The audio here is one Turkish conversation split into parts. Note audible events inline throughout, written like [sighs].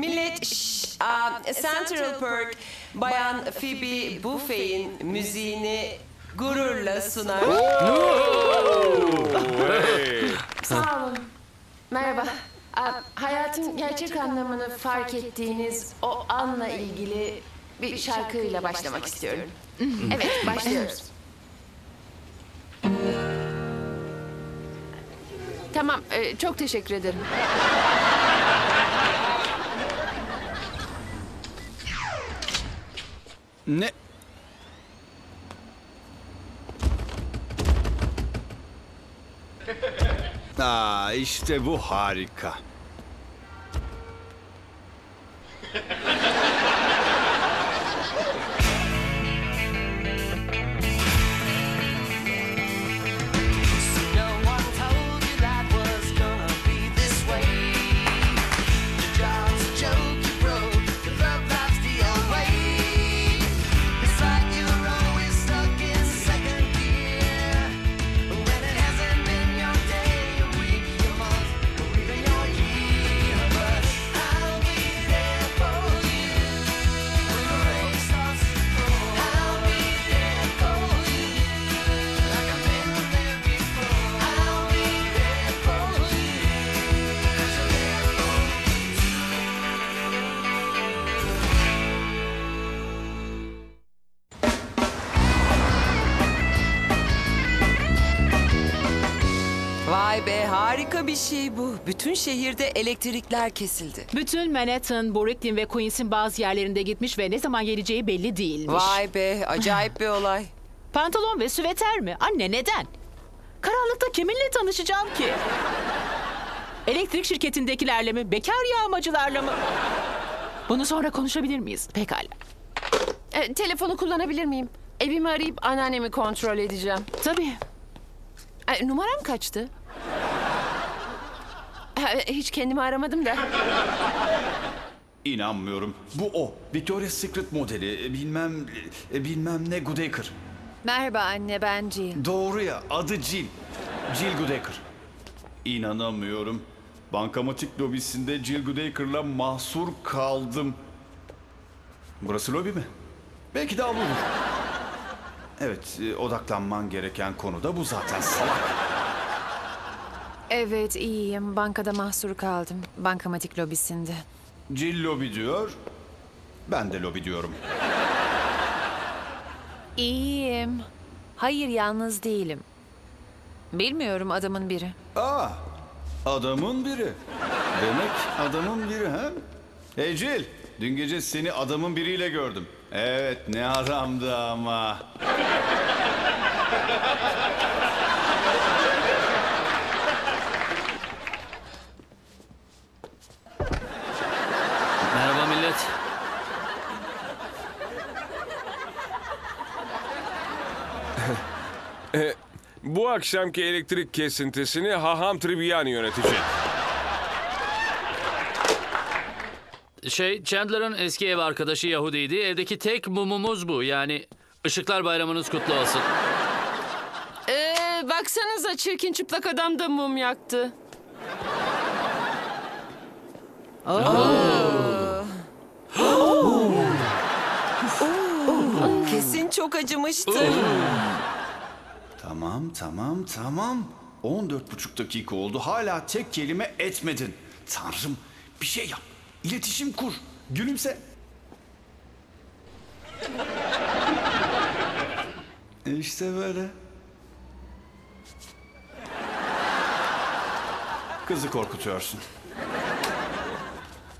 Millet, şşş, aa, Central Perk, Bayan Phoebe Buffet'in müziğini gururla sunar. [laughs] Sağ olun. Merhaba. Aa, hayatın gerçek anlamını fark ettiğiniz o anla ilgili bir şarkıyla başlamak istiyorum. Evet, [laughs] başlıyoruz. Tamam, e, çok teşekkür ederim. Ne? [laughs] Aa, işte bu harika. Harika bir şey bu. Bütün şehirde elektrikler kesildi. Bütün Manhattan, Brooklyn ve Queens'in bazı yerlerinde gitmiş ve ne zaman geleceği belli değilmiş. Vay be acayip bir olay. [sighs] Pantolon ve süveter mi? Anne neden? Karanlıkta kiminle tanışacağım ki? Elektrik şirketindekilerle mi? Bekar yağmacılarla mı? Bunu sonra konuşabilir miyiz? Pekala. E, telefonu kullanabilir miyim? Evimi arayıp anneannemi kontrol edeceğim. Tabii. E, numaram kaçtı? Hiç kendimi aramadım da. İnanmıyorum. Bu o. Victoria's Secret modeli. E, Bilmem e, bilmem ne Goodacre. Merhaba anne ben Jill. Doğru ya. Adı Jill. Jill Goodacre. İnanamıyorum. Bankamatik lobisinde Jill Goodacre'la mahsur kaldım. Burası lobi mi? Belki de avludur. Evet, e, odaklanman gereken konu da bu zaten salak. Evet iyiyim. Bankada mahsur kaldım. Bankamatik lobisinde. Jill lobi diyor. Ben de lobi diyorum. İyiyim. Hayır yalnız değilim. Bilmiyorum adamın biri. Aa, adamın biri. Demek adamın biri ha? Hey Jill, dün gece seni adamın biriyle gördüm. Evet, ne adamdı ama. Merhaba millet. Bu akşamki elektrik kesintisini Haham Tribbiani yönetecek. Şey, Chandler'ın eski ev arkadaşı Yahudiydi. Evdeki tek mumumuz bu. Yani ışıklar bayramınız kutlu olsun. E, baksanıza çirkin çıplak adam da mum yaktı. Kesin çok acımıştır. Tamam, tamam, tamam. 14 buçuk dakika oldu. Hala tek kelime etmedin. Tanrım, bir şey yap. İletişim kur. Gülümse. [laughs] İşte böyle. Kızı korkutuyorsun.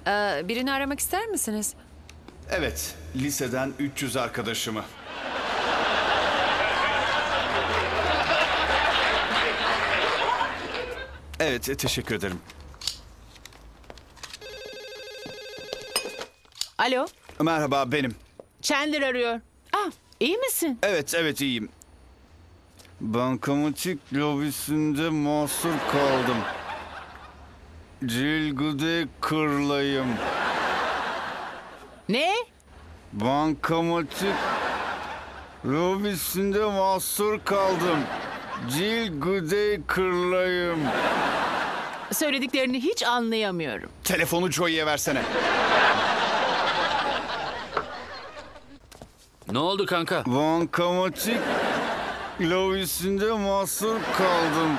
Ee, birini aramak ister misiniz? Evet, liseden 300 arkadaşımı. Evet, e, teşekkür ederim. Alo, Merhaba, benim. Chandler arıyor. Ah, iyi misin? Evet, evet iyiyim. Bankamatik lobisinde mahsur kaldım. Cilgude kırlayım. Ne? Bankamatik lobisinde mahsur kaldım. Cilgude kırlayım. Söylediklerini hiç anlayamıyorum. Telefonu Joey'e versene. Ne oldu kanka? Bankamatik lobisinde mahsur kaldım.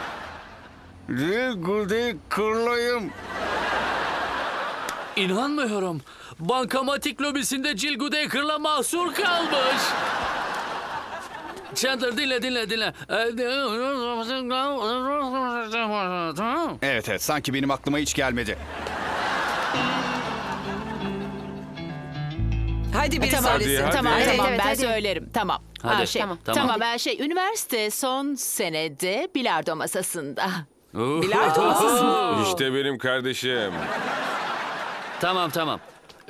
Real Good'e kırlayım. İnanmıyorum. Bankamatik lobisinde Jill Goodacre'la mahsur kalmış. Chandler dinle dinle dinle. Evet evet sanki benim aklıma hiç gelmedi. Hadi biri tamam. söylesin. hadi. Tamam Evet, tamam evet, ben hadi. söylerim. Tamam. Hadi. Ha, şey, Tamam. tamam. Tamam. ben şey üniversite son senede bilardo masasında. Bilardo masası mı? İşte benim kardeşim. Tamam tamam.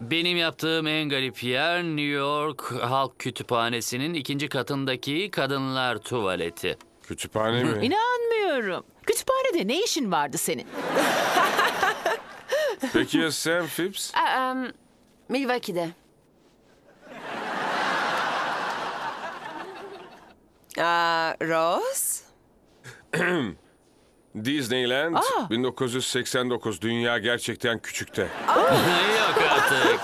Benim yaptığım en garip yer New York Halk Kütüphanesi'nin ikinci katındaki kadınlar tuvaleti. Kütüphane mi? İnanmıyorum. Kütüphanede ne işin vardı senin? [laughs] Peki ya sen Phipps? Aa, em, Milwaukee'de. Aa, Rose? [clears throat] Disneyland Aa. 1989. Dünya gerçekten küçükte. [laughs] Yok artık.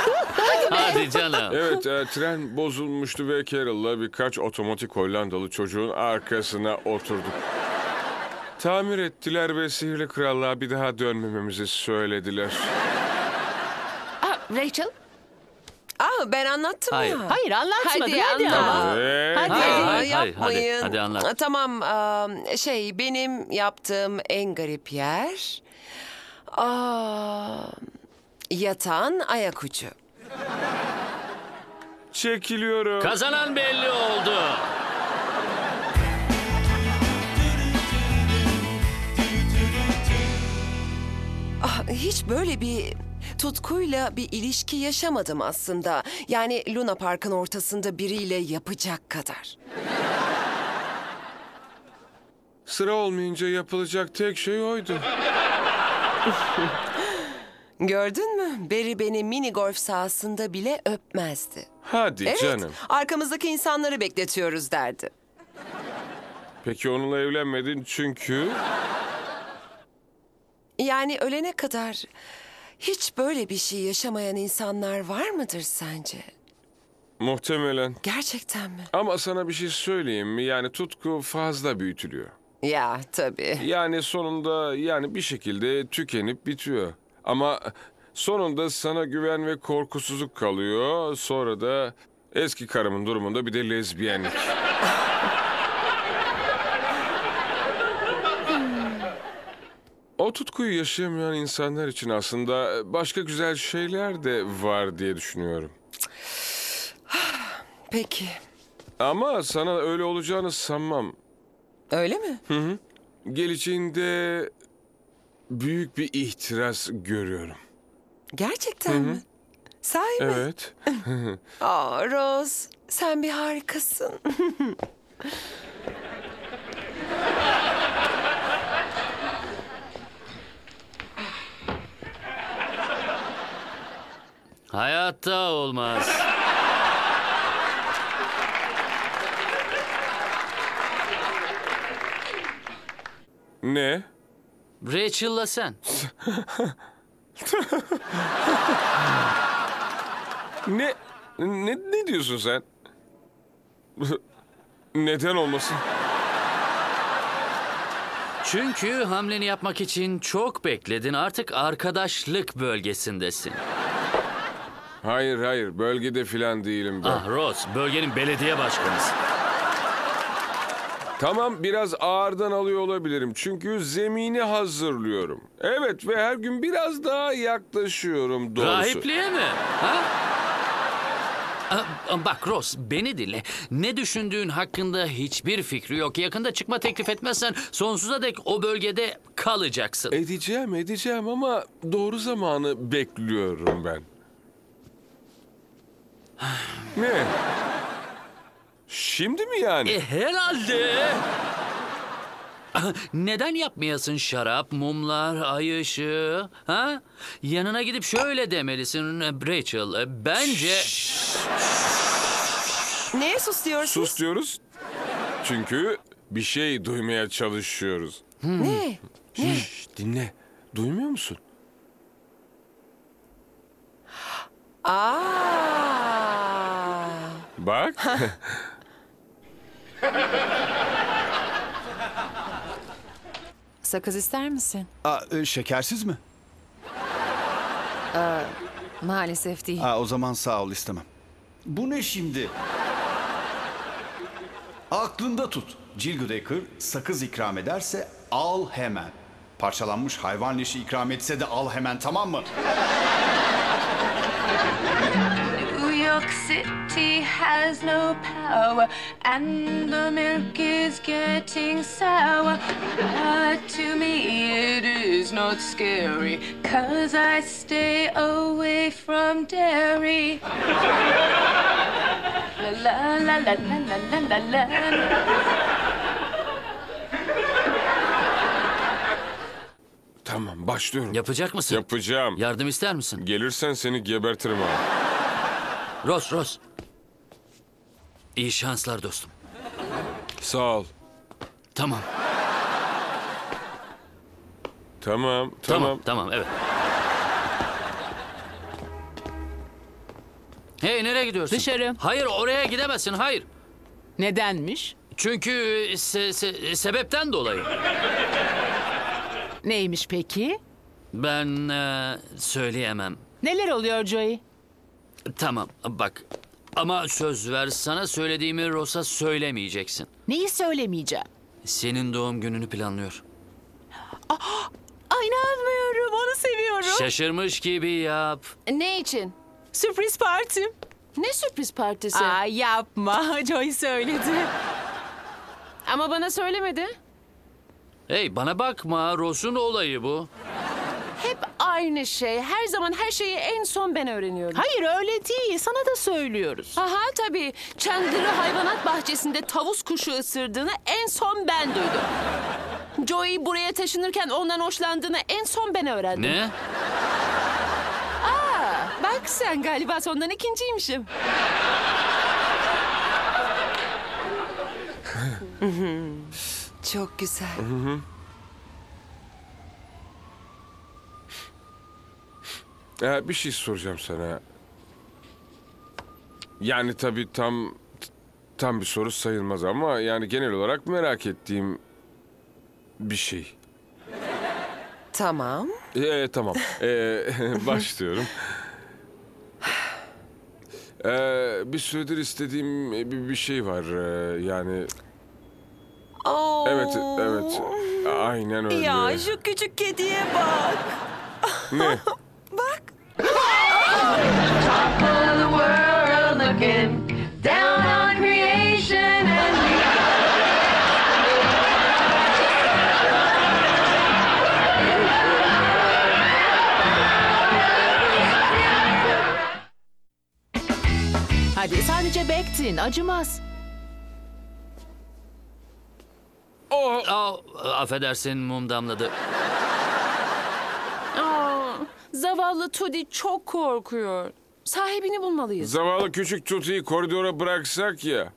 Hadi canım. Evet, e, tren bozulmuştu ve Carol'la birkaç otomatik Hollandalı çocuğun arkasına oturduk. Tamir ettiler ve sihirli krallığa bir daha dönmememizi söylediler. Aa, Rachel? Ben anlattım Hayır. ya. Hayır anlatmadın Hadi hadi, anlat. ama. Ve Hadi. Hayır, Aa, hayır, hayır, yapmayın. hadi, hadi anlat. Aa, Tamam, aa, şey benim yaptığım en garip yer... Aa, yatan ayak ucu. çekiliyorum. Kazanan belli oldu. Ah, hiç böyle bir tutkuyla bir ilişki yaşamadım aslında. Yani Luna Park'ın ortasında biriyle yapacak kadar. Sıra olmayınca yapılacak tek şey oydu. [laughs] Gördün mü? Beri beni mini golf sahasında bile öpmezdi. Hadi Evet, canım. arkamızdaki insanları bekletiyoruz derdi. Peki onunla evlenmedin çünkü... Yani ölene kadar hiç böyle bir şey yaşamayan insanlar var mıdır sence? Muhtemelen. Gerçekten mi? Ama sana bir şey söyleyeyim mi? Yani tutku fazla büyütülüyor. Ya tabii. Yani sonunda yani bir şekilde tükenip bitiyor. Ama sonunda sana güven ve korkusuzluk kalıyor. Sonra da eski karımın durumunda bir de lezbiyenlik. O tutkuyu yaşayamayan insanlar için aslında başka güzel şeyler de var diye düşünüyorum. [sighs] Peki. Ama sana öyle olacağını sanmam. Öyle mi? Geleceğinde büyük bir ihtiras görüyorum. Gerçekten mi? Sahi mi? Evet. [laughs] Aa Rose, sen bir harikasın. [laughs] Hayatta olmaz. Ne? Rachel'la sen. Ne? Ne, ne diyorsun sen? Neden olmasın? Çünkü hamleni yapmak için çok bekledin. Artık arkadaşlık bölgesindesin. Hayır hayır bölgede filan değilim ben. Ah Ross, bölgenin belediye başkanısın. Tamam biraz ağırdan alıyor olabilirim. Çünkü zemini hazırlıyorum. Evet ve her gün biraz daha yaklaşıyorum doğrusu. Rahipliğe mi? Ha? Ah, Bak Ross, beni dinle. Ne düşündüğün hakkında hiçbir fikri yok. Yakında çıkma teklif etmezsen sonsuza dek o bölgede kalacaksın. Edeceğim edeceğim ama doğru zamanı bekliyorum ben. Ne? Şimdi mi yani? E, herhalde. [laughs] Neden yapmayasın şarap, mumlar, ay ışığı? Ha? Yanına gidip şöyle demelisin Rachel. Bence... Neye sus diyorsun? Sus diyoruz. Çünkü bir şey duymaya çalışıyoruz. Ne? Şşş, dinle. Duymuyor musun? Aa. Bak. [laughs] Sakız ister misin? Aa, e, şekersiz mi? Maalesef değil. Aa, o zaman sağ ol istemem. Bu ne şimdi? Aklında tut. Jill Goodacre sakız ikram ederse al hemen. Parçalanmış hayvan leşi ikram etse de al hemen tamam mı? York City has no power, and the milk is getting sour. But to me, it is not scary, cause I stay away from dairy. La la la la la la la la. tamam başlıyorum. Yapacak mısın? Yapacağım. Yardım ister misin? Gelirsen seni gebertirim ha. Ross, Ross. İyi şanslar dostum. Sağ ol. Tamam, Tamam, tamam, tamam. tamam, evet. Hey nereye gidiyorsun? Dışarı. Hayır oraya gidemezsin hayır. Nedenmiş? Çünkü se- se- sebepten dolayı. Neymiş peki? Ben e, söyleyemem. Neler oluyor Joey? Tamam bak ama söz ver sana söylediğimi Ross'a söylemeyeceksin. Neyi söylemeyeceğim? Senin doğum gününü planlıyor. Ay inanmıyorum. Onu seviyorum. Şaşırmış gibi yap. Ne için? Sürpriz partim. Ne sürpriz partisi? Aa yapma. [laughs] Joey söyledi. Ama bana söylemedi. Hey bana bakma Ross'un olayı bu. Hep aynı şey. Her zaman her şeyi en son ben öğreniyorum. Hayır öyle değil. Sana da söylüyoruz. Aha tabii. Chandler'ı hayvanat bahçesinde tavus kuşu ısırdığını en son ben duydum. Joey buraya taşınırken ondan hoşlandığını en son ben öğrendim. Ne? Bak sen galiba sondan ikinciymişim. Çok güzel. Ee, bir şey soracağım sana. Yani tabii tam tam bir soru sayılmaz ama yani genel olarak merak ettiğim bir şey. Tamam. Ee, tamam. Ee, [laughs] başlıyorum. Ee, bir süredir istediğim bir, bir şey var. Ee, yani Oo. evet evet. Aynen öyle. Ya şu küçük kediye bak. Ne? [laughs] looking down on creation and me. Hadi sadece bektin. Acımaz. Oh, Aa, affedersin mum damladı. Zavallı Tudi çok korkuyor. Sahibini bulmalıyız. zavallı küçük Tuti'yi koridora bıraksak ya.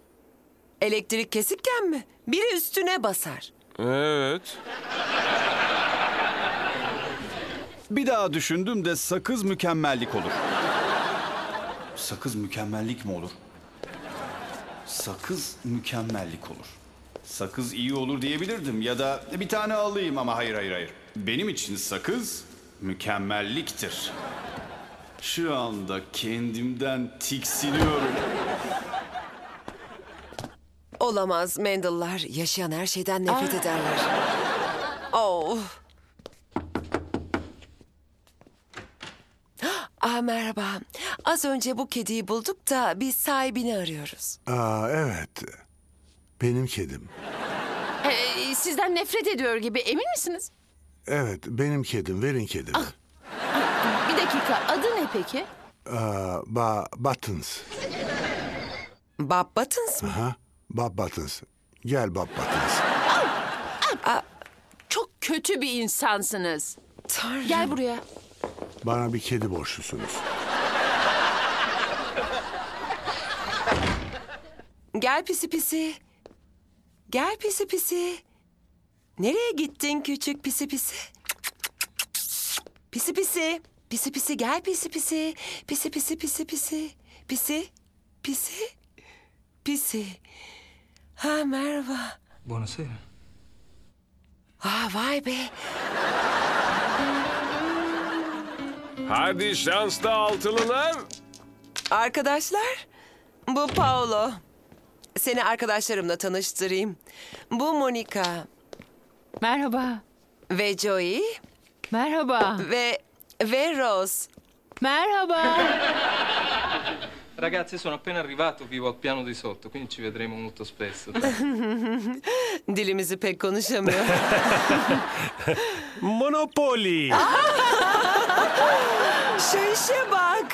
Elektrik kesikken mi? Biri üstüne basar. Evet. Bir daha düşündüm de sakız mükemmellik olur. Sakız mükemmellik mi olur? Sakız mükemmellik olur. Sakız iyi olur diyebilirdim ya da bir tane alayım ama hayır hayır hayır. Benim için sakız mükemmelliktir. Şu anda kendimden tiksiniyorum. Olamaz Mendel'lar. Yaşayan her şeyden nefret ederler. Oh. Ah merhaba. Az önce bu kediyi bulduk da biz sahibini arıyoruz. Aa, evet. Benim kedim. Ee, sizden nefret ediyor gibi emin misiniz? Evet, benim kedim. Verin kedimi. Dakika adı ne peki? Aa, ba Buttons. Bob Buttons mı? Ha? Bob Buttons. Gel Bob Buttons. Çok kötü bir insansınız. Tanrım. Gel buraya. Bana bir kedi borçlusunuz. Gel pisi pisi. Gel pisi pisi. Nereye gittin küçük pisi pisi? Pisi pisi. Pisi pisi gel pisi pisi. Pisi pisi pisi pisi. Pisi. Pisi. Pisi. Ha merhaba. Buonasera. Ah vay be. Hadi şanslı altılılar. Arkadaşlar, bu Paolo. Seni arkadaşlarımla tanıştırayım. Bu Monica Merhaba. ve Joey Merhaba. ve ve Rose. Merhaba. [laughs] Ragazzi, sono appena arrivato, vivo al piano di sotto, quindi ci vedremo molto spesso. [laughs] Dilimizi pek konuşamıyor. [laughs] Monopoly. Şu işe bak.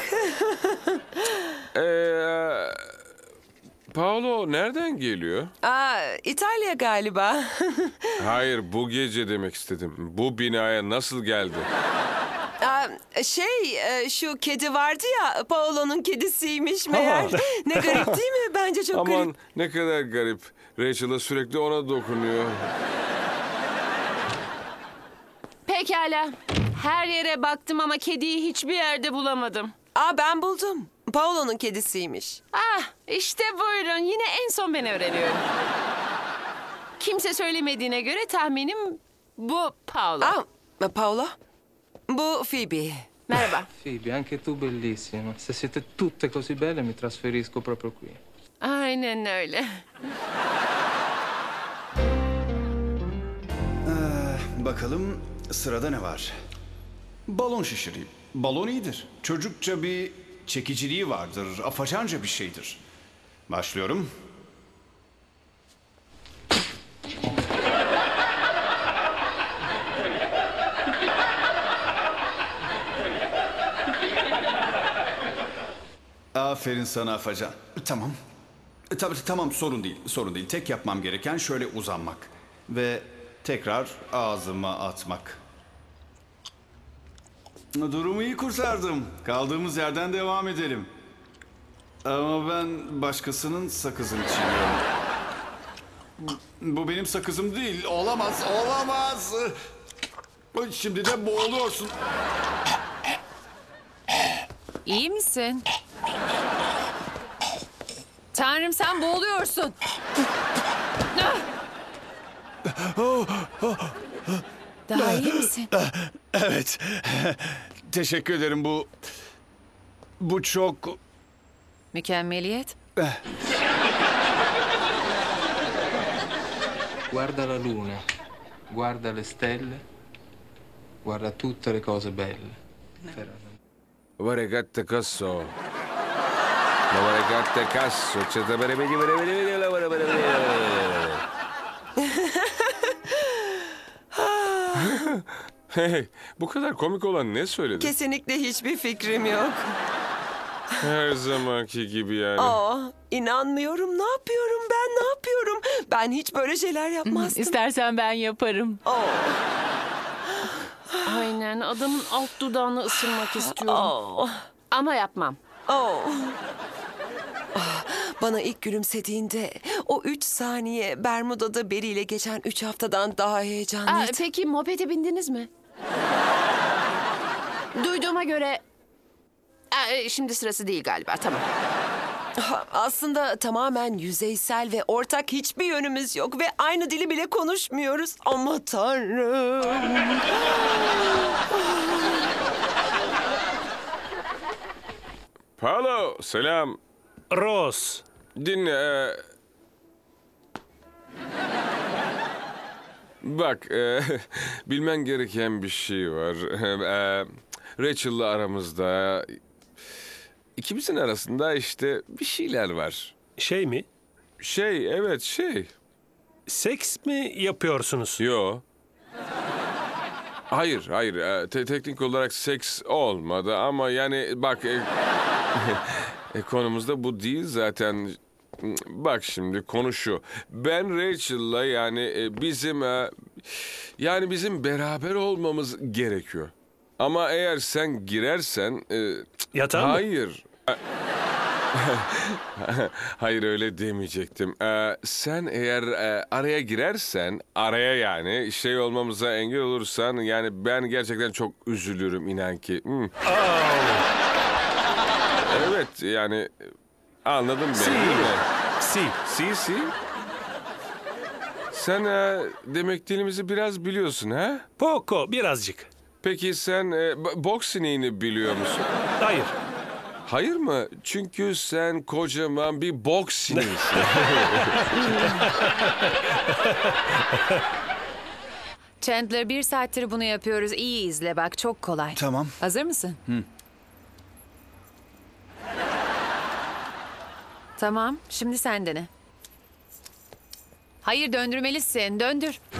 Ee, Paolo nereden geliyor? Aa, İtalya galiba. Hayır bu gece demek istedim. Bu binaya nasıl geldi? Aa, şey, e, şu kedi vardı ya, Paolo'nun kedisiymiş meğer. ne garip değil mi? Bence çok Aman garip. ne kadar garip. Rachel'a sürekli ona dokunuyor. Pekala. Her yere baktım ama kediyi hiçbir yerde bulamadım. Aa, ben buldum. Paolo'nun kedisiymiş. Ah işte buyurun yine en son ben öğreniyorum. Kimse söylemediğine göre tahminim bu Paolo. Aa, Paolo? Bu Phoebe. Merhaba. [laughs] Phoebe, anche tu bellissima. Se siete tutte così belle mi trasferisco proprio qui. Aynen öyle. Bakalım sırada ne var? Balon şişireyim. Balon iyidir. Çocukça bir çekiciliği vardır. Afacanca bir şeydir. Başlıyorum. Aferin sana Afacan. Tamam. E, Tabii tamam sorun değil. Sorun değil. Tek yapmam gereken şöyle uzanmak ve tekrar ağzıma atmak. Durumu iyi kurtardım. Kaldığımız yerden devam edelim. Ama ben başkasının sakızını çiğniyorum. Bu benim sakızım değil. Olamaz, olamaz. Şimdi de boğuluyorsun. İyi misin? Tanrım sen boğuluyorsun. Daha iyi misin? Evet. Teşekkür ederim bu... Bu çok... Mükemmeliyet. Guarda la luna, guarda le stelle, guarda tutte le cose belle. Varegatte casso. La varegatte casso. C'è da bere vedi bere vedi vedi la bere bere Hey, bu kadar komik olan ne söyledi? Kesinlikle hiçbir fikrim yok. Her zamanki gibi yani. Aa, inanmıyorum. Ne yapıyorum ben? Ne yapıyorum? Ben hiç böyle şeyler yapmazdım. İstersen ben yaparım. Aa, Aynen adamın alt dudağını ısırmak istiyorum. aa, Ama yapmam. aa. Ah, Bana ilk gülümsediğinde o üç saniye Bermuda'da Beri ile geçen üç haftadan daha Aa, heyecanlıydı. peki mopede bindiniz mi? Duyduğuma göre... Aa, şimdi sırası değil galiba tamam. Ha, Aslında tamamen yüzeysel ve ortak hiçbir yönümüz yok ve aynı dili bile konuşmuyoruz. Ama tanrım. Paolo, selam. Rose. Dinle. e, Bak, e, [laughs] bilmen gereken bir şey var. [laughs] E, Rachel'la aramızda... ikimizin arasında işte bir şeyler var. Şey mi? Şey, evet şey. Seks mi yapıyorsunuz? Yo. Hayır, hayır. e, te- teknik olarak seks olmadı ama yani bak... e, [laughs] e, konumuzda bu değil zaten. Bak şimdi konu şu. Ben Rachel'la yani e, bizim... e, yani bizim beraber olmamız gerekiyor. Ama eğer sen girersen... e, Yatağa mı? hayır. [laughs] Hayır öyle demeyecektim. Ee, sen eğer e, araya girersen, araya yani şey olmamıza engel olursan yani ben gerçekten çok üzülürüm inan ki. Hmm. Evet yani anladın beni değil mi? Si. Si si. Sen e, demek dilimizi biraz biliyorsun ha? Poco birazcık. Peki sen e, b- boks sineğini biliyor musun? Hayır. Hayır mı? Çünkü sen kocaman bir boks sineğisin. [laughs] Chandler bir saattir bunu yapıyoruz. İyi izle bak çok kolay. Tamam. Hazır mısın? Tamam şimdi sen dene. Hayır döndürmelisin. Döndür. [laughs]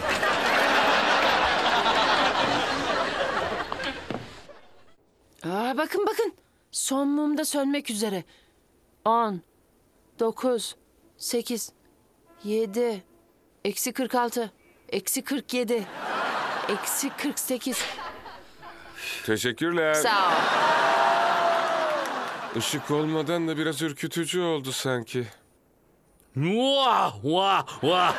Aa, bakın bakın. Son mum da sönmek üzere. 10, 9, 8, 7, eksi 46, eksi 47, eksi 48. Teşekkürler. Sağ ol. Işık olmadan da biraz ürkütücü oldu sanki. Vah vah vah.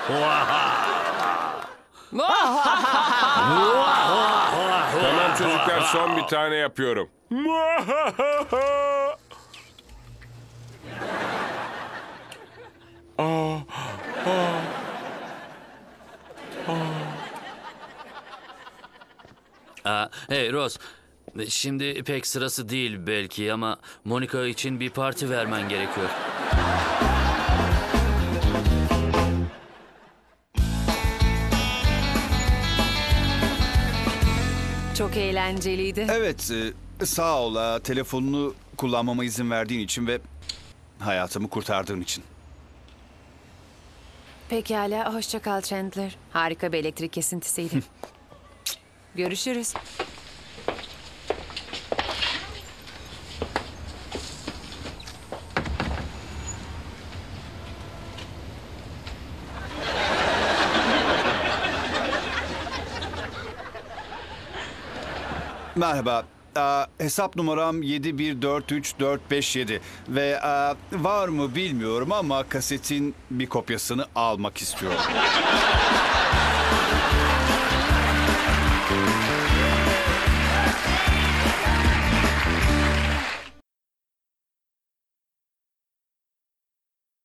Tamam çocuklar son bir tane yapıyorum. Aa, hey Ross. Şimdi pek sırası değil belki ama Monica için bir parti vermen gerekiyor. Çok eğlenceliydi. Evet, e, sağ ol. e, Telefonunu kullanmama izin verdiğin için ve hayatımı kurtardığın için. Pekala hoşça kal Chandler. Harika bir elektrik kesintisiydi. [laughs] Görüşürüz. Merhaba. Hesap numaram 7143457 ve var mı bilmiyorum ama kasetin bir kopyasını almak istiyorum.